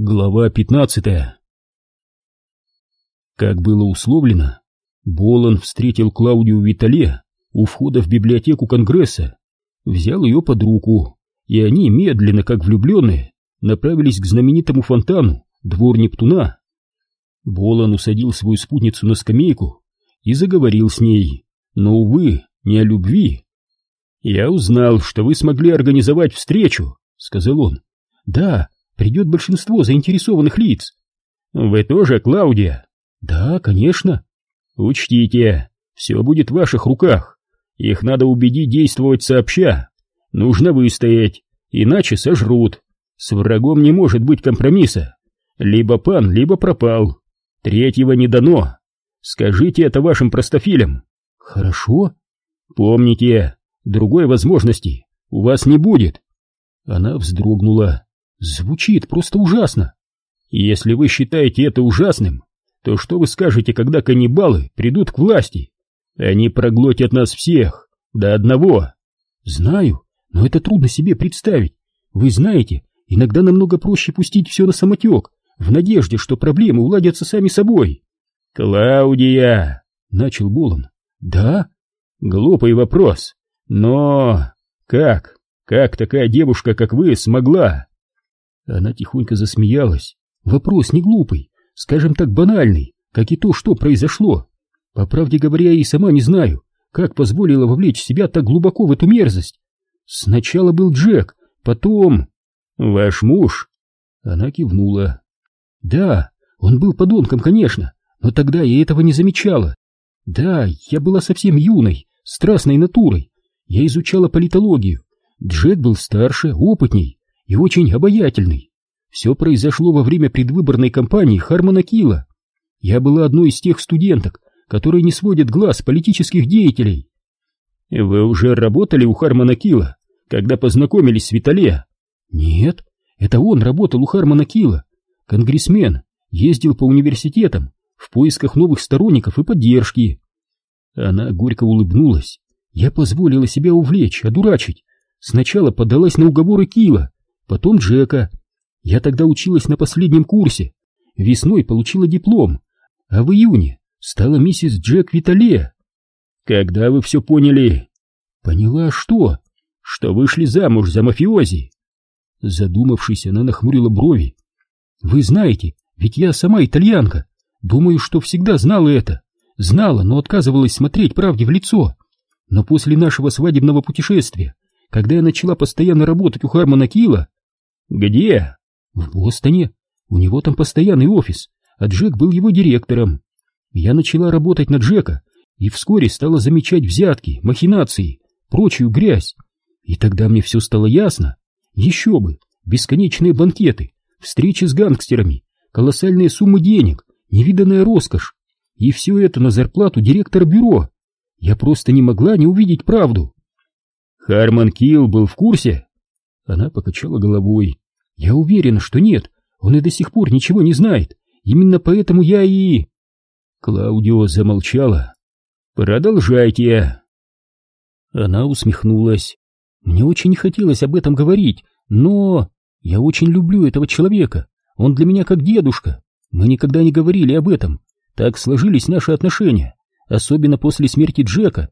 Глава 15 Как было условлено, Болон встретил Клаудию Витале у входа в библиотеку Конгресса, взял ее под руку, и они медленно, как влюбленные, направились к знаменитому фонтану Двор Нептуна. Болон усадил свою спутницу на скамейку и заговорил с ней, но, увы, не о любви. «Я узнал, что вы смогли организовать встречу», — сказал он. «Да, придет большинство заинтересованных лиц. Вы тоже, Клаудия? Да, конечно. Учтите, все будет в ваших руках. Их надо убедить действовать сообща. Нужно выстоять, иначе сожрут. С врагом не может быть компромисса. Либо пан, либо пропал. Третьего не дано. Скажите это вашим простофилям. Хорошо. Помните, другой возможности у вас не будет. Она вздрогнула. Звучит просто ужасно. Если вы считаете это ужасным, то что вы скажете, когда каннибалы придут к власти? Они проглотят нас всех, до одного. Знаю, но это трудно себе представить. Вы знаете, иногда намного проще пустить все на самотек, в надежде, что проблемы уладятся сами собой. Клаудия, начал Болон. Да? Глупый вопрос. Но как? Как такая девушка, как вы, смогла? Она тихонько засмеялась. Вопрос не глупый, скажем так банальный, как и то, что произошло. По правде говоря, я и сама не знаю, как позволила вовлечь себя так глубоко в эту мерзость. Сначала был Джек, потом... Ваш муж? Она кивнула. Да, он был подонком, конечно, но тогда я этого не замечала. Да, я была совсем юной, страстной натурой. Я изучала политологию. Джек был старше, опытней и очень обаятельный. Все произошло во время предвыборной кампании Хармона Килла. Я была одной из тех студенток, которые не сводят глаз политических деятелей. Вы уже работали у Хармона Килла, когда познакомились с Витале? Нет, это он работал у Хармона Килла. Конгрессмен, ездил по университетам в поисках новых сторонников и поддержки. Она горько улыбнулась. Я позволила себя увлечь, одурачить. Сначала поддалась на уговоры Кила, потом Джека. Я тогда училась на последнем курсе, весной получила диплом, а в июне стала миссис Джек Витале. Когда вы все поняли? Поняла что? Что вышли замуж за мафиози. Задумавшись, она нахмурила брови. Вы знаете, ведь я сама итальянка. Думаю, что всегда знала это. Знала, но отказывалась смотреть правде в лицо. Но после нашего свадебного путешествия, когда я начала постоянно работать у Хармона Килла, «Где?» «В Бостоне. У него там постоянный офис, а Джек был его директором. Я начала работать на Джека и вскоре стала замечать взятки, махинации, прочую грязь. И тогда мне все стало ясно. Еще бы, бесконечные банкеты, встречи с гангстерами, колоссальные суммы денег, невиданная роскошь. И все это на зарплату директора бюро. Я просто не могла не увидеть правду. Харман Килл был в курсе? Она покачала головой. Я уверена, что нет. Он и до сих пор ничего не знает. Именно поэтому я и... Клаудио замолчала. Продолжайте. Она усмехнулась. Мне очень не хотелось об этом говорить, но... Я очень люблю этого человека. Он для меня как дедушка. Мы никогда не говорили об этом. Так сложились наши отношения, особенно после смерти Джека.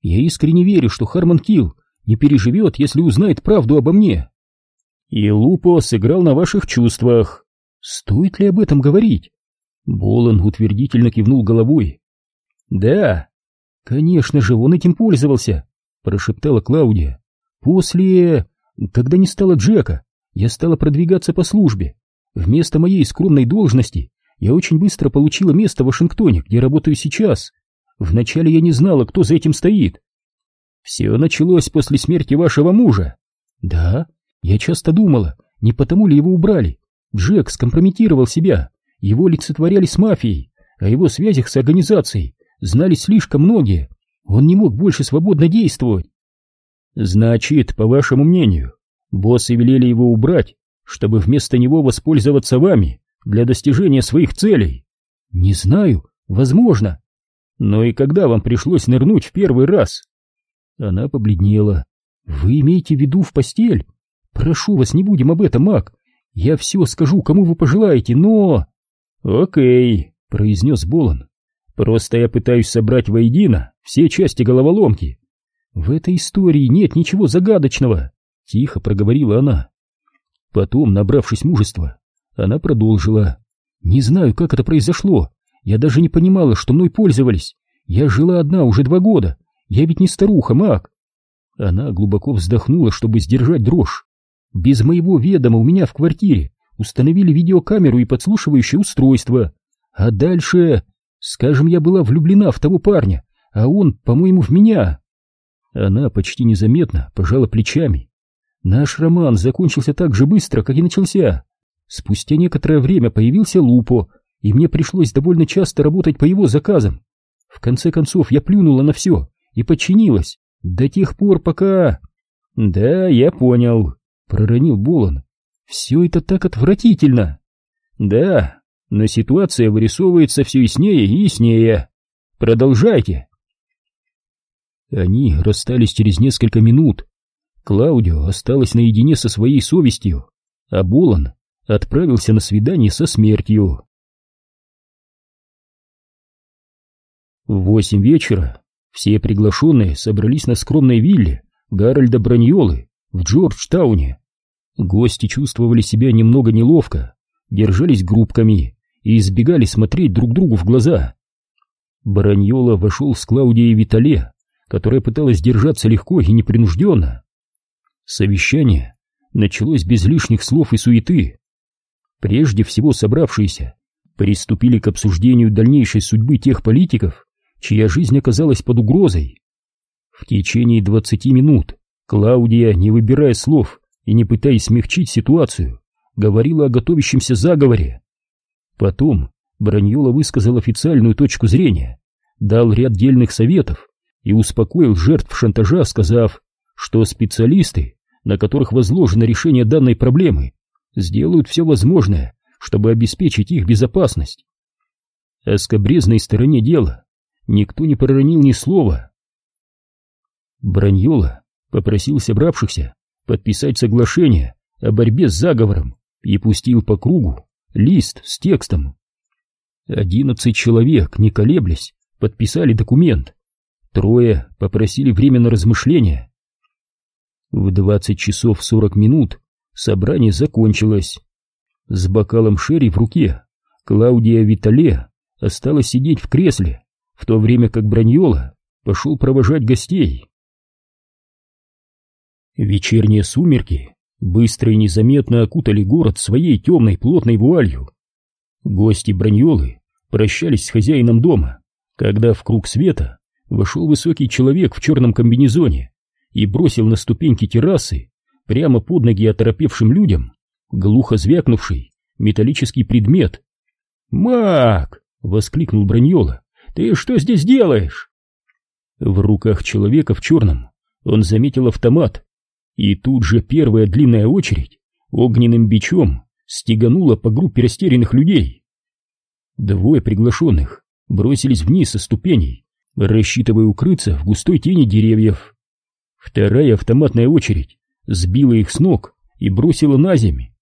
Я искренне верю, что Харман Килл не переживет, если узнает правду обо мне. И Лупо сыграл на ваших чувствах. Стоит ли об этом говорить? Болон утвердительно кивнул головой. Да, конечно же, он этим пользовался, прошептала Клаудия. После... Когда не стало Джека, я стала продвигаться по службе. Вместо моей скромной должности я очень быстро получила место в Вашингтоне, где работаю сейчас. Вначале я не знала, кто за этим стоит, все началось после смерти вашего мужа. Да, я часто думала, не потому ли его убрали. Джек скомпрометировал себя, его олицетворяли с мафией, о его связях с организацией знали слишком многие. Он не мог больше свободно действовать. Значит, по вашему мнению, боссы велели его убрать, чтобы вместо него воспользоваться вами для достижения своих целей? Не знаю, возможно. Но и когда вам пришлось нырнуть в первый раз? Она побледнела. «Вы имеете в виду в постель? Прошу вас, не будем об этом, Мак. Я все скажу, кому вы пожелаете, но... Окей, произнес Болон. Просто я пытаюсь собрать воедино все части головоломки. В этой истории нет ничего загадочного, тихо проговорила она. Потом, набравшись мужества, она продолжила. Не знаю, как это произошло. Я даже не понимала, что мной пользовались. Я жила одна уже два года. Я ведь не старуха, маг. Она глубоко вздохнула, чтобы сдержать дрожь. Без моего ведома у меня в квартире установили видеокамеру и подслушивающее устройство. А дальше, скажем, я была влюблена в того парня, а он, по-моему, в меня. Она почти незаметно пожала плечами. Наш роман закончился так же быстро, как и начался. Спустя некоторое время появился Лупо, и мне пришлось довольно часто работать по его заказам. В конце концов, я плюнула на все и подчинилась до тех пор, пока... Да, я понял, проронил Болон. Все это так отвратительно. Да, но ситуация вырисовывается все яснее и яснее. Продолжайте. Они расстались через несколько минут. Клаудио осталась наедине со своей совестью, а Болон отправился на свидание со смертью. В восемь вечера все приглашенные собрались на скромной вилле Гарольда Браньолы в Джорджтауне. Гости чувствовали себя немного неловко, держались группками и избегали смотреть друг другу в глаза. Браньола вошел с Клаудией Витале, которая пыталась держаться легко и непринужденно. Совещание началось без лишних слов и суеты. Прежде всего собравшиеся приступили к обсуждению дальнейшей судьбы тех политиков, чья жизнь оказалась под угрозой. В течение двадцати минут Клаудия, не выбирая слов и не пытаясь смягчить ситуацию, говорила о готовящемся заговоре. Потом Браньола высказал официальную точку зрения, дал ряд дельных советов и успокоил жертв шантажа, сказав, что специалисты, на которых возложено решение данной проблемы, сделают все возможное, чтобы обеспечить их безопасность. О скобрезной стороне дела никто не проронил ни слова. Браньола попросил собравшихся подписать соглашение о борьбе с заговором и пустил по кругу лист с текстом. Одиннадцать человек, не колеблясь, подписали документ. Трое попросили время на размышление. В двадцать часов сорок минут собрание закончилось. С бокалом шерри в руке Клаудия Витале осталась сидеть в кресле, в то время как Браньола пошел провожать гостей. Вечерние сумерки быстро и незаметно окутали город своей темной плотной вуалью. Гости Браньолы прощались с хозяином дома, когда в круг света вошел высокий человек в черном комбинезоне и бросил на ступеньки террасы прямо под ноги оторопевшим людям глухо звякнувший металлический предмет. «Мак!» — воскликнул Браньола. «Ты что здесь делаешь?» В руках человека в черном он заметил автомат, и тут же первая длинная очередь огненным бичом стеганула по группе растерянных людей. Двое приглашенных бросились вниз со ступеней, рассчитывая укрыться в густой тени деревьев. Вторая автоматная очередь сбила их с ног и бросила на землю.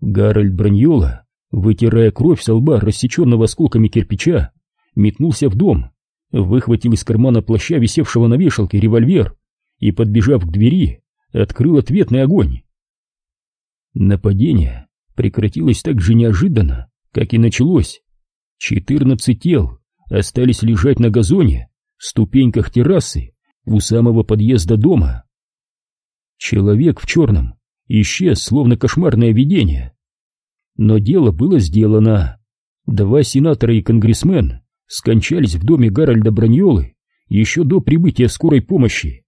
Гарольд Браньола, вытирая кровь со лба, рассеченного осколками кирпича, метнулся в дом, выхватил из кармана плаща, висевшего на вешалке, револьвер и, подбежав к двери, открыл ответный огонь. Нападение прекратилось так же неожиданно, как и началось. Четырнадцать тел остались лежать на газоне, ступеньках террасы, у самого подъезда дома. Человек в черном исчез, словно кошмарное видение. Но дело было сделано. Два сенатора и конгрессмен скончались в доме Гарольда Браньолы еще до прибытия скорой помощи.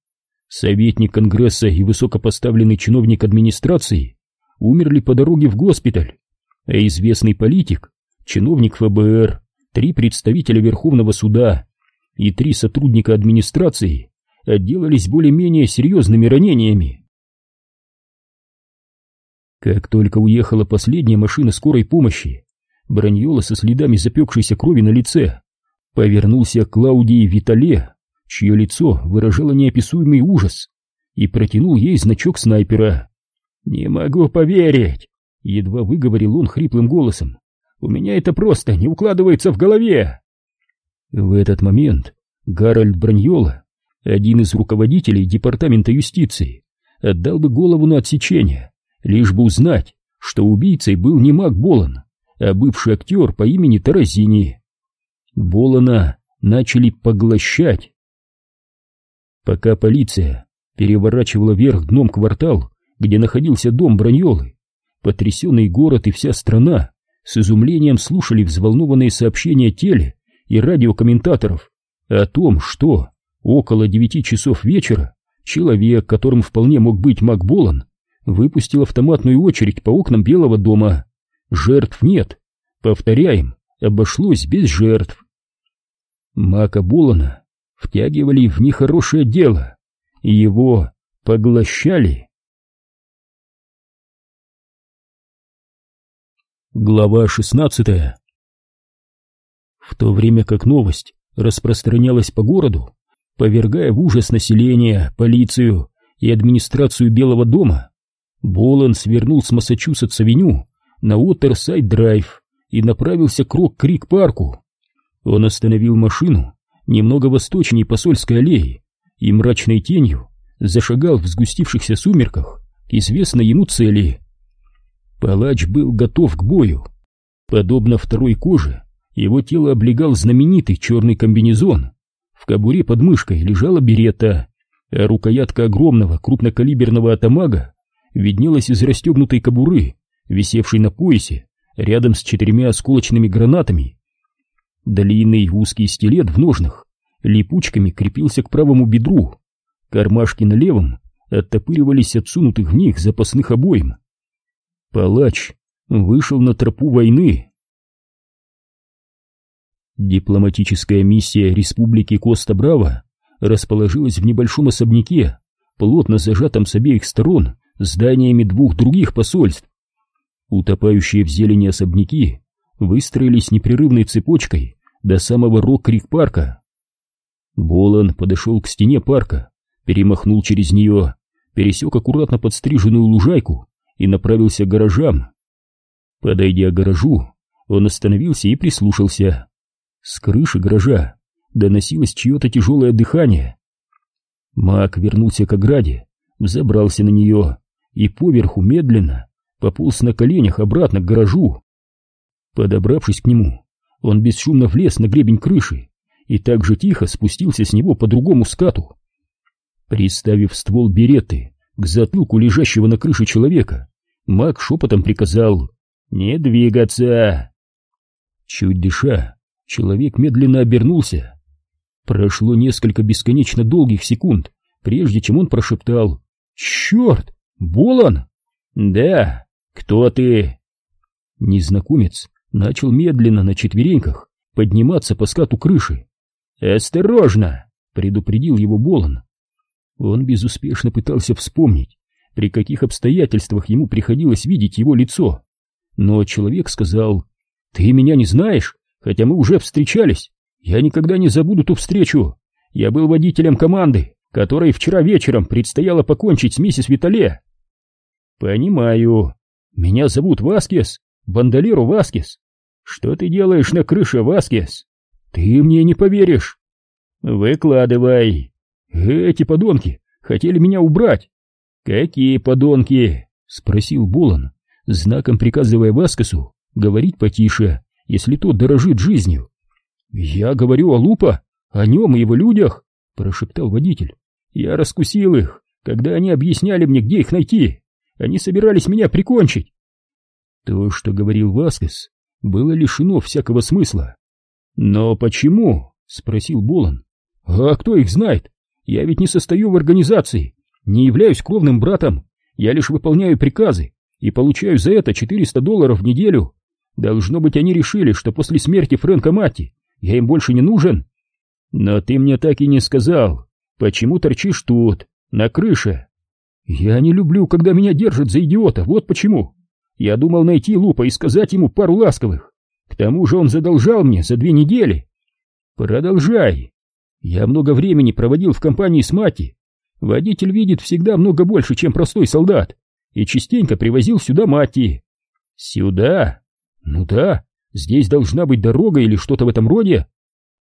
Советник Конгресса и высокопоставленный чиновник администрации умерли по дороге в госпиталь, а известный политик, чиновник ФБР, три представителя Верховного суда и три сотрудника администрации отделались более-менее серьезными ранениями. Как только уехала последняя машина скорой помощи, Браньола со следами запекшейся крови на лице повернулся к Клаудии Витале чье лицо выражало неописуемый ужас, и протянул ей значок снайпера. «Не могу поверить! Едва выговорил он хриплым голосом. «У меня это просто не укладывается в голове!» В этот момент Гарольд Браньола, один из руководителей департамента юстиции, отдал бы голову на отсечение, лишь бы узнать, что убийцей был не Мак Болон, а бывший актер по имени Таразини. Болона начали поглощать. Пока полиция переворачивала вверх дном квартал, где находился дом Браньолы, потрясенный город и вся страна с изумлением слушали взволнованные сообщения теле и радиокомментаторов о том, что около девяти часов вечера человек, которым вполне мог быть Макболан, выпустил автоматную очередь по окнам Белого дома. Жертв нет. Повторяем, обошлось без жертв. Мака Болана втягивали в нехорошее дело, и его поглощали. Глава шестнадцатая В то время как новость распространялась по городу, повергая в ужас население, полицию и администрацию Белого дома, Болан свернул с Массачусетс-авеню на Уотерсайд-драйв и направился к Рок-Крик-парку. Он остановил машину немного восточнее посольской аллеи и мрачной тенью зашагал в сгустившихся сумерках к известной ему цели. Палач был готов к бою. Подобно второй коже, его тело облегал знаменитый черный комбинезон. В кобуре под мышкой лежала берета, а рукоятка огромного крупнокалиберного атамага виднелась из расстегнутой кобуры, висевшей на поясе, рядом с четырьмя осколочными гранатами. Длинный узкий стилет в ножнах липучками крепился к правому бедру, кармашки на левом оттопыривались от сунутых в них запасных обоим. Палач вышел на тропу войны. Дипломатическая миссия Республики Коста-Браво расположилась в небольшом особняке, плотно зажатом с обеих сторон зданиями двух других посольств. Утопающие в зелени особняки выстроились непрерывной цепочкой до самого Рок-Крик-парка. Болан подошел к стене парка, перемахнул через нее, пересек аккуратно подстриженную лужайку и направился к гаражам. Подойдя к гаражу, он остановился и прислушался. С крыши гаража доносилось чье-то тяжелое дыхание. Мак вернулся к ограде, взобрался на нее и поверху медленно пополз на коленях обратно к гаражу. Подобравшись к нему, он бесшумно влез на гребень крыши и так же тихо спустился с него по другому скату. Приставив ствол береты к затылку лежащего на крыше человека, маг шепотом приказал «Не двигаться!». Чуть дыша, человек медленно обернулся. Прошло несколько бесконечно долгих секунд, прежде чем он прошептал «Черт! Болон?» «Да, кто ты?» Незнакомец начал медленно на четвереньках подниматься по скату крыши. «Осторожно!» — предупредил его Болон. Он безуспешно пытался вспомнить, при каких обстоятельствах ему приходилось видеть его лицо. Но человек сказал, «Ты меня не знаешь, хотя мы уже встречались. Я никогда не забуду ту встречу. Я был водителем команды, которой вчера вечером предстояло покончить с миссис Витале. Понимаю. Меня зовут Васкес, Бандолеру Васкес. Что ты делаешь на крыше, Васкес? Ты мне не поверишь. Выкладывай. Эти подонки хотели меня убрать. Какие подонки? Спросил Болон, знаком приказывая Васкесу говорить потише, если тот дорожит жизнью. Я говорю о Лупа, о нем и его людях, прошептал водитель. Я раскусил их, когда они объясняли мне, где их найти. Они собирались меня прикончить. То, что говорил Васкес, было лишено всякого смысла. Но почему? спросил Болон. А кто их знает? Я ведь не состою в организации, не являюсь кровным братом. Я лишь выполняю приказы и получаю за это 400 долларов в неделю. Должно быть, они решили, что после смерти Фрэнка Матти я им больше не нужен. Но ты мне так и не сказал, Почему торчишь тут, на крыше? Я не люблю, когда меня держат за идиота, вот почему. Я думал найти Лупа и сказать ему пару ласковых. К тому же он задолжал мне за две недели. Продолжай. Я много времени проводил в компании с Мати. Водитель видит всегда много больше, чем простой солдат, и частенько привозил сюда Мати. Сюда? Ну да, здесь должна быть дорога или что-то в этом роде.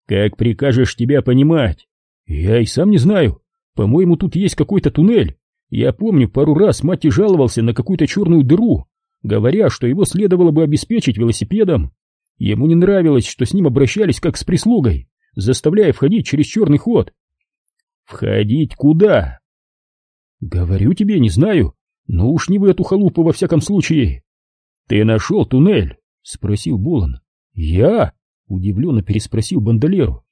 Как прикажешь тебя понимать? Я и сам не знаю. По-моему, тут есть какой-то туннель. Я помню, пару раз мать жаловался на какую-то черную дыру, говоря, что его следовало бы обеспечить велосипедом. Ему не нравилось, что с ним обращались как с прислугой, заставляя входить через черный ход. Входить куда? Говорю тебе, не знаю, но уж не в эту халупу во всяком случае. Ты нашел туннель? Спросил Болон. Я? Удивленно переспросил Бандолеру.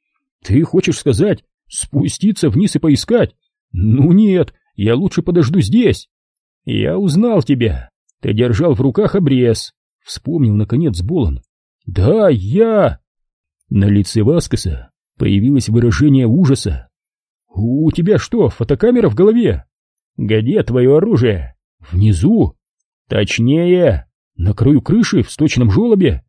Ты хочешь сказать, спуститься вниз и поискать? Ну нет, я лучше подожду здесь. Я узнал тебя. Ты держал в руках обрез. Вспомнил, наконец, Болон. Да, я... На лице Васкоса появилось выражение ужаса. «У тебя что, фотокамера в голове?» «Где твое оружие?» «Внизу?» «Точнее, на краю крыши в сточном желобе?»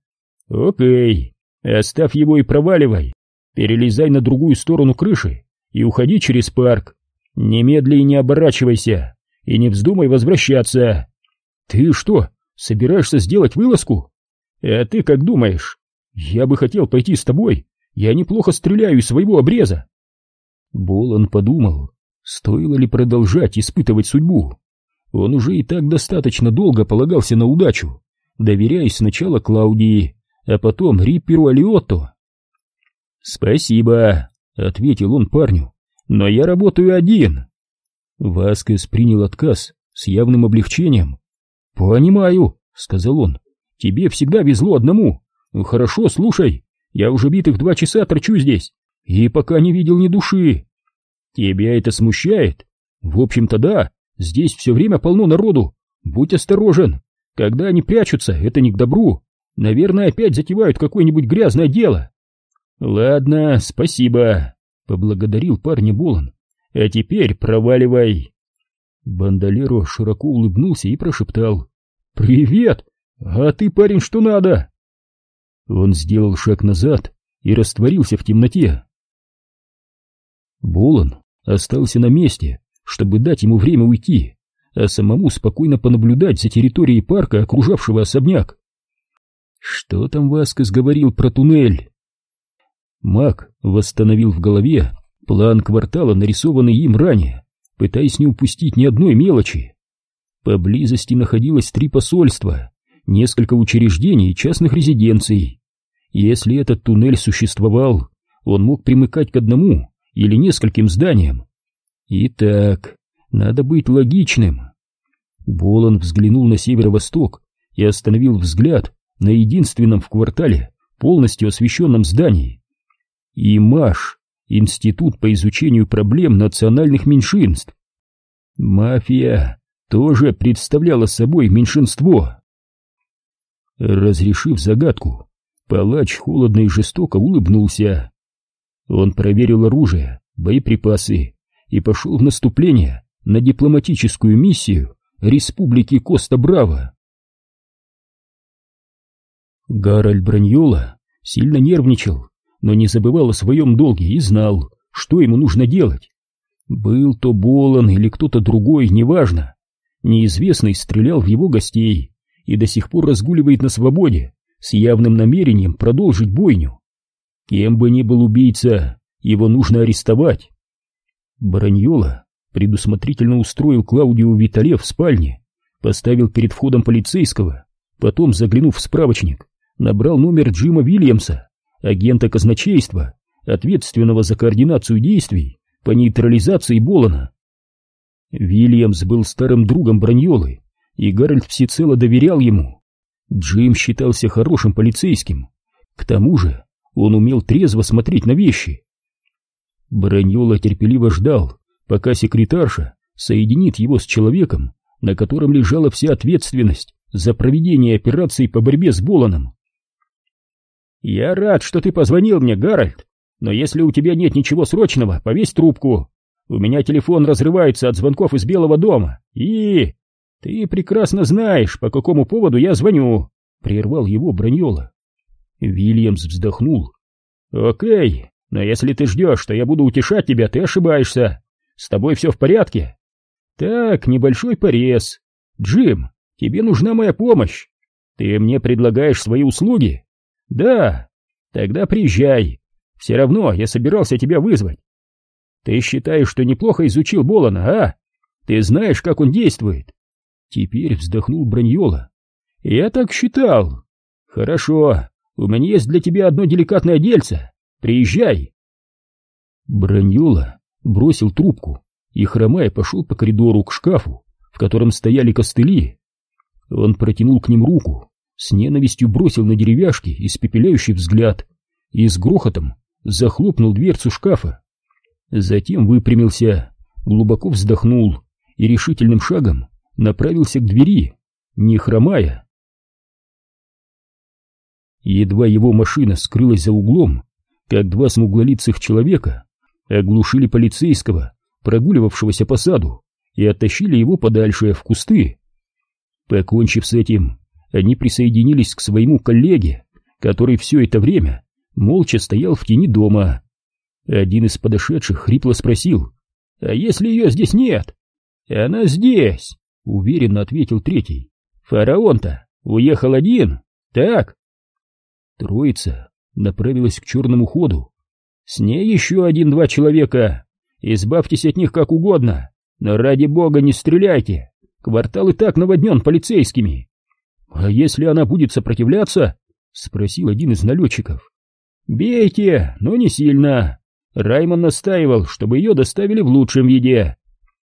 «Окей, оставь его и проваливай. Перелезай на другую сторону крыши и уходи через парк. Немедли и не оборачивайся, и не вздумай возвращаться». «Ты что, собираешься сделать вылазку?» «А ты как думаешь? Я бы хотел пойти с тобой. Я неплохо стреляю из своего обреза». Болон подумал, стоило ли продолжать испытывать судьбу. Он уже и так достаточно долго полагался на удачу, доверяясь сначала Клаудии, а потом Рипперу Алиотто. «Спасибо», — ответил он парню, — «но я работаю один». Васкес принял отказ с явным облегчением. «Понимаю», — сказал он, — «тебе всегда везло одному. Хорошо, слушай, я уже битых два часа торчу здесь, и пока не видел ни души. Тебя это смущает? В общем-то да, здесь все время полно народу. Будь осторожен. Когда они прячутся, это не к добру. Наверное, опять затевают какое-нибудь грязное дело. Ладно, спасибо, поблагодарил парня Болон. А теперь проваливай. Бандолеро широко улыбнулся и прошептал. «Привет! А ты, парень, что надо?» Он сделал шаг назад и растворился в темноте. Болон остался на месте, чтобы дать ему время уйти, а самому спокойно понаблюдать за территорией парка, окружавшего особняк. Что там Васкес говорил про туннель? Мак восстановил в голове план квартала, нарисованный им ранее, пытаясь не упустить ни одной мелочи. Поблизости находилось три посольства, несколько учреждений и частных резиденций. Если этот туннель существовал, он мог примыкать к одному или нескольким зданиям. Итак, надо быть логичным. Болон взглянул на северо-восток и остановил взгляд на единственном в квартале полностью освещенном здании. ИМАШ, Институт по изучению проблем национальных меньшинств. Мафия тоже представляла собой меньшинство. Разрешив загадку, палач холодно и жестоко улыбнулся. Он проверил оружие, боеприпасы и пошел в наступление на дипломатическую миссию Республики Коста-Браво. Гарольд Браньола сильно нервничал, но не забывал о своем долге и знал, что ему нужно делать. Был то Болон или кто-то другой, неважно. Неизвестный стрелял в его гостей и до сих пор разгуливает на свободе с явным намерением продолжить бойню. Кем бы ни был убийца, его нужно арестовать. Бараньола предусмотрительно устроил Клаудио Витале в спальне, поставил перед входом полицейского, потом, заглянув в справочник, набрал номер Джима Вильямса, агента казначейства, ответственного за координацию действий по нейтрализации Болона. Вильямс был старым другом Браньолы, и Гарольд всецело доверял ему. Джим считался хорошим полицейским. К тому же он умел трезво смотреть на вещи. Бараньола терпеливо ждал, пока секретарша соединит его с человеком, на котором лежала вся ответственность за проведение операции по борьбе с Боланом. «Я рад, что ты позвонил мне, Гарольд, но если у тебя нет ничего срочного, повесь трубку. У меня телефон разрывается от звонков из Белого дома, и... Ты прекрасно знаешь, по какому поводу я звоню», — прервал его Браньола. Вильямс вздохнул. «Окей, но если ты ждешь, что я буду утешать тебя, ты ошибаешься. С тобой все в порядке?» «Так, небольшой порез. Джим, тебе нужна моя помощь». Ты мне предлагаешь свои услуги? Да. Тогда приезжай. Все равно я собирался тебя вызвать. Ты считаешь, что неплохо изучил Болона, а? Ты знаешь, как он действует? Теперь вздохнул Браньола. Я так считал. Хорошо, у меня есть для тебя одно деликатное дельце. Приезжай. Браньола бросил трубку и, хромая, пошел по коридору к шкафу, в котором стояли костыли. Он протянул к ним руку, с ненавистью бросил на деревяшки испепеляющий взгляд и с грохотом захлопнул дверцу шкафа. Затем выпрямился, глубоко вздохнул и решительным шагом направился к двери, не хромая. Едва его машина скрылась за углом, как два смуглолицых человека оглушили полицейского, прогуливавшегося по саду, и оттащили его подальше, в кусты. Покончив с этим, они присоединились к своему коллеге, который все это время молча стоял в тени дома. Один из подошедших хрипло спросил, «А если ее здесь нет?» «Она здесь», — уверенно ответил третий. «Фараон-то уехал один, так?» Троица направилась к черному ходу. «С ней еще один-два человека. Избавьтесь от них как угодно, но ради бога не стреляйте. Квартал и так наводнен полицейскими». «А если она будет сопротивляться?» — спросил один из налетчиков. «Бейте, но не сильно. Раймон настаивал, чтобы ее доставили в лучшем виде».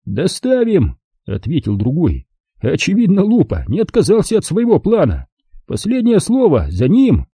«Доставим», — ответил другой. «Очевидно, Лупа не отказался от своего плана. Последнее слово за ним».